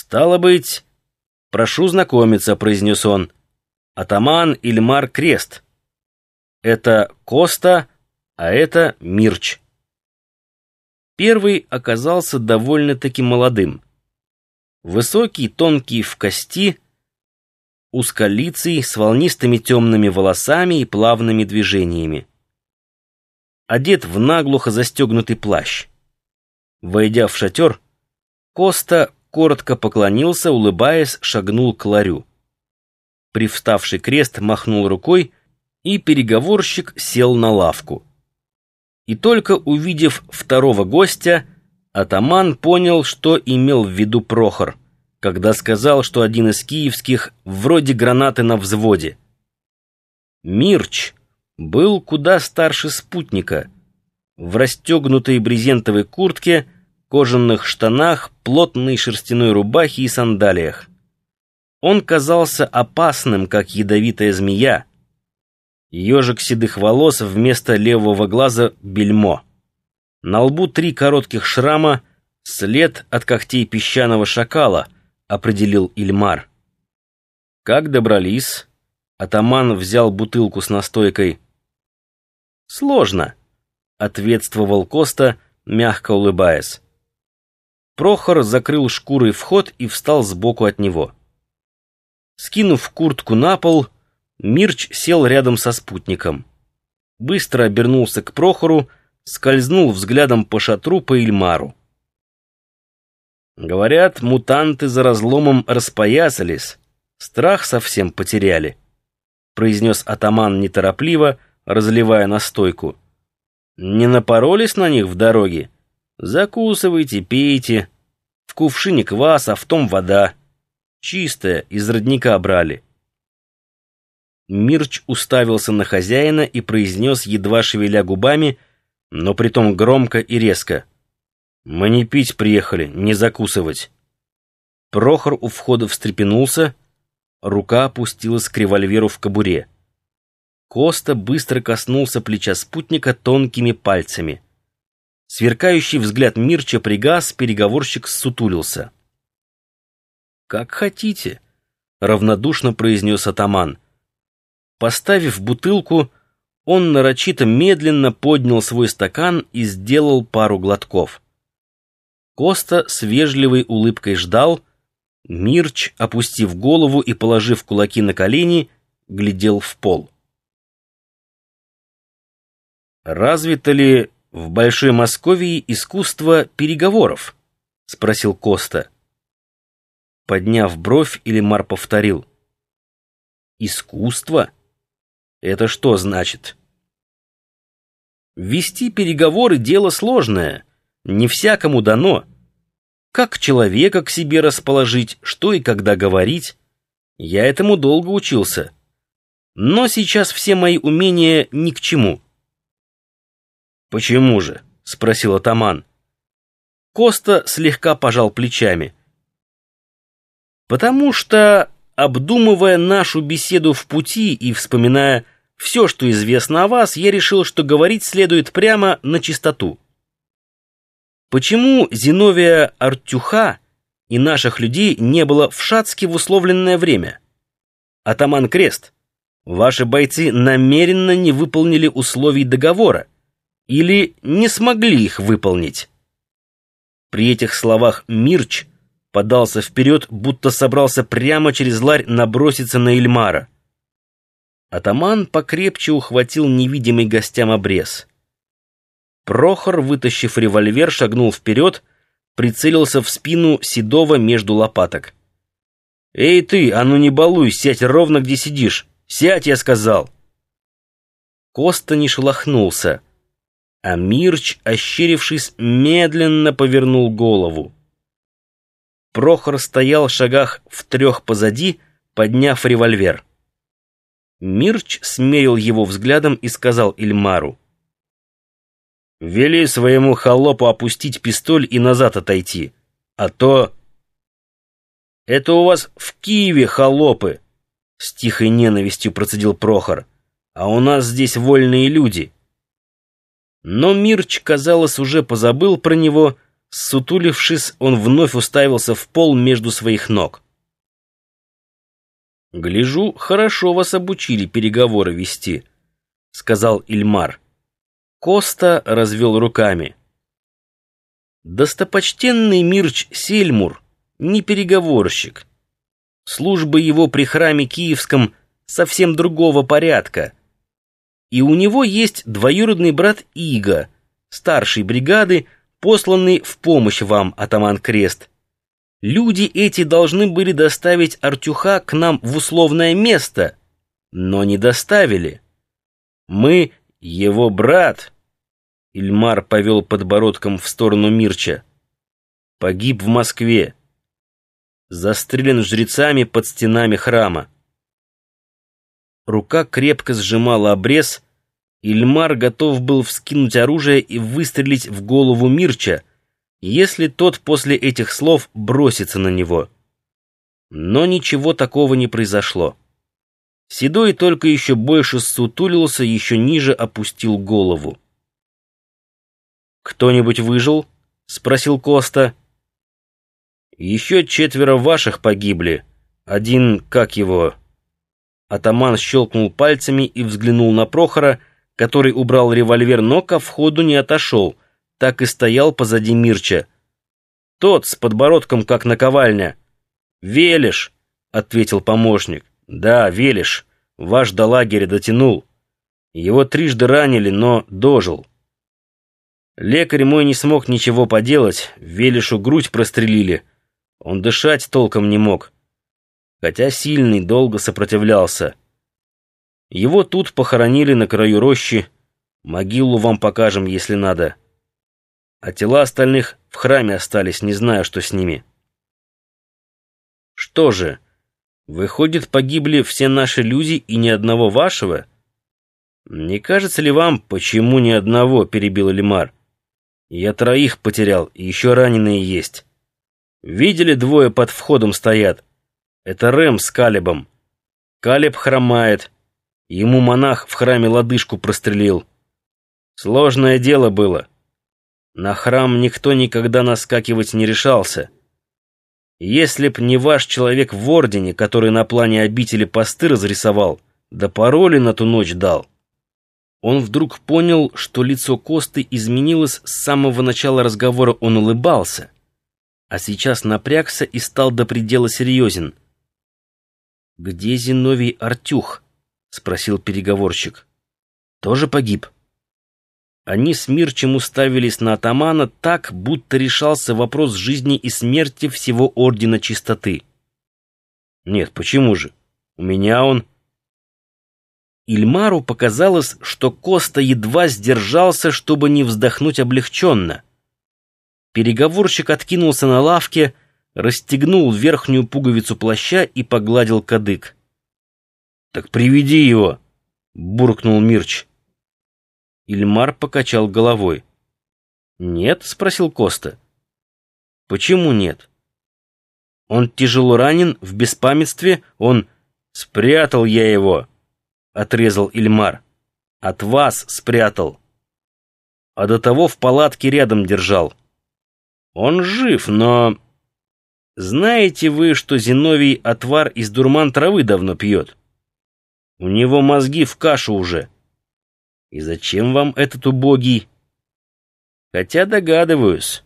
«Стало быть, прошу знакомиться», — произнес он. «Атаман Ильмар Крест. Это Коста, а это Мирч». Первый оказался довольно-таки молодым. Высокий, тонкий в кости, узколицый, с волнистыми темными волосами и плавными движениями. Одет в наглухо застегнутый плащ. Войдя в шатер, Коста коротко поклонился, улыбаясь, шагнул к ларю. Привставший крест махнул рукой, и переговорщик сел на лавку. И только увидев второго гостя, атаман понял, что имел в виду Прохор, когда сказал, что один из киевских вроде гранаты на взводе. Мирч был куда старше спутника. В расстегнутой брезентовой куртке, кожаных штанах, плотной шерстяной рубахе и сандалиях. Он казался опасным, как ядовитая змея, Ежик седых волос вместо левого глаза бельмо. На лбу три коротких шрама, след от когтей песчаного шакала, определил Ильмар. Как добрались? Атаман взял бутылку с настойкой. Сложно, ответствовал Коста, мягко улыбаясь. Прохор закрыл шкурой вход и встал сбоку от него. Скинув куртку на пол, Мирч сел рядом со спутником. Быстро обернулся к Прохору, скользнул взглядом по шатру по Ильмару. Говорят, мутанты за разломом распоясались, страх совсем потеряли, произнес атаман неторопливо, разливая настойку. Не напоролись на них в дороге? Закусывайте, пейте. В кувшине квас, а в том вода. Чистая, из родника брали. Мирч уставился на хозяина и произнес, едва шевеля губами, но притом громко и резко. «Мы не пить приехали, не закусывать». Прохор у входа встрепенулся, рука опустилась к револьверу в кобуре. Коста быстро коснулся плеча спутника тонкими пальцами. Сверкающий взгляд Мирча пригас, переговорщик сутулился. «Как хотите», — равнодушно произнес атаман. Поставив бутылку, он нарочито медленно поднял свой стакан и сделал пару глотков. Коста с вежливой улыбкой ждал, Мирч, опустив голову и положив кулаки на колени, глядел в пол. «Развито ли в Большой Московии искусство переговоров?» — спросил Коста. Подняв бровь, Илимар повторил. «Искусство?» Это что значит? Вести переговоры — дело сложное, не всякому дано. Как человека к себе расположить, что и когда говорить. Я этому долго учился. Но сейчас все мои умения ни к чему. «Почему же?» — спросил атаман. Коста слегка пожал плечами. «Потому что Обдумывая нашу беседу в пути и вспоминая все, что известно о вас, я решил, что говорить следует прямо на чистоту. Почему Зиновия Артюха и наших людей не было в Шацке в условленное время? Атаман Крест, ваши бойцы намеренно не выполнили условий договора или не смогли их выполнить. При этих словах Мирч – подался вперед, будто собрался прямо через ларь наброситься на Эльмара. Атаман покрепче ухватил невидимый гостям обрез. Прохор, вытащив револьвер, шагнул вперед, прицелился в спину Седова между лопаток. «Эй ты, а ну не балуй, сядь ровно, где сидишь! Сядь, я сказал!» Коста не шелохнулся, а Мирч, ощерившись, медленно повернул голову. Прохор стоял в шагах в трех позади, подняв револьвер. Мирч смерил его взглядом и сказал Ильмару. «Вели своему холопу опустить пистоль и назад отойти, а то...» «Это у вас в Киеве холопы!» С тихой ненавистью процедил Прохор. «А у нас здесь вольные люди!» Но Мирч, казалось, уже позабыл про него, Сутулившись, он вновь уставился в пол между своих ног. «Гляжу, хорошо вас обучили переговоры вести», — сказал Ильмар. Коста развел руками. «Достопочтенный Мирч Сельмур не переговорщик. Служба его при храме Киевском совсем другого порядка. И у него есть двоюродный брат Ига, старший бригады, посланный в помощь вам, атаман Крест. Люди эти должны были доставить Артюха к нам в условное место, но не доставили. Мы его брат. Ильмар повел подбородком в сторону Мирча. Погиб в Москве. Застрелен жрецами под стенами храма. Рука крепко сжимала обрез, Ильмар готов был вскинуть оружие и выстрелить в голову Мирча, если тот после этих слов бросится на него. Но ничего такого не произошло. Седой только еще больше сутулился, еще ниже опустил голову. «Кто-нибудь выжил?» — спросил Коста. «Еще четверо ваших погибли. Один, как его...» Атаман щелкнул пальцами и взглянул на Прохора, который убрал револьвер, но ко входу не отошел, так и стоял позади Мирча. Тот с подбородком, как наковальня. «Велиш», — ответил помощник. «Да, Велиш, ваш до лагеря дотянул. Его трижды ранили, но дожил». Лекарь мой не смог ничего поделать, Велишу грудь прострелили. Он дышать толком не мог. Хотя сильный долго сопротивлялся. Его тут похоронили на краю рощи. Могилу вам покажем, если надо. А тела остальных в храме остались, не знаю, что с ними. Что же, выходит, погибли все наши люди и ни одного вашего? Не кажется ли вам, почему ни одного, перебил Лимар? Я троих потерял, и еще раненые есть. Видели, двое под входом стоят. Это Рэм с Калебом. Калеб хромает, Ему монах в храме лодыжку прострелил. Сложное дело было. На храм никто никогда наскакивать не решался. Если б не ваш человек в ордене, который на плане обители посты разрисовал, да пароли на ту ночь дал. Он вдруг понял, что лицо Косты изменилось с самого начала разговора, он улыбался, а сейчас напрягся и стал до предела серьезен. «Где Зиновий Артюх?» — спросил переговорщик. «Тоже погиб?» Они с Мирчем уставились на атамана так, будто решался вопрос жизни и смерти всего Ордена Чистоты. «Нет, почему же? У меня он...» Ильмару показалось, что Коста едва сдержался, чтобы не вздохнуть облегченно. Переговорщик откинулся на лавке, расстегнул верхнюю пуговицу плаща и погладил кадык. «Так приведи его!» — буркнул Мирч. Ильмар покачал головой. «Нет?» — спросил Коста. «Почему нет?» «Он тяжело ранен, в беспамятстве, он...» «Спрятал я его!» — отрезал Ильмар. «От вас спрятал!» А до того в палатке рядом держал. Он жив, но... Знаете вы, что Зиновий отвар из дурман травы давно пьет? У него мозги в кашу уже. И зачем вам этот убогий? Хотя догадываюсь.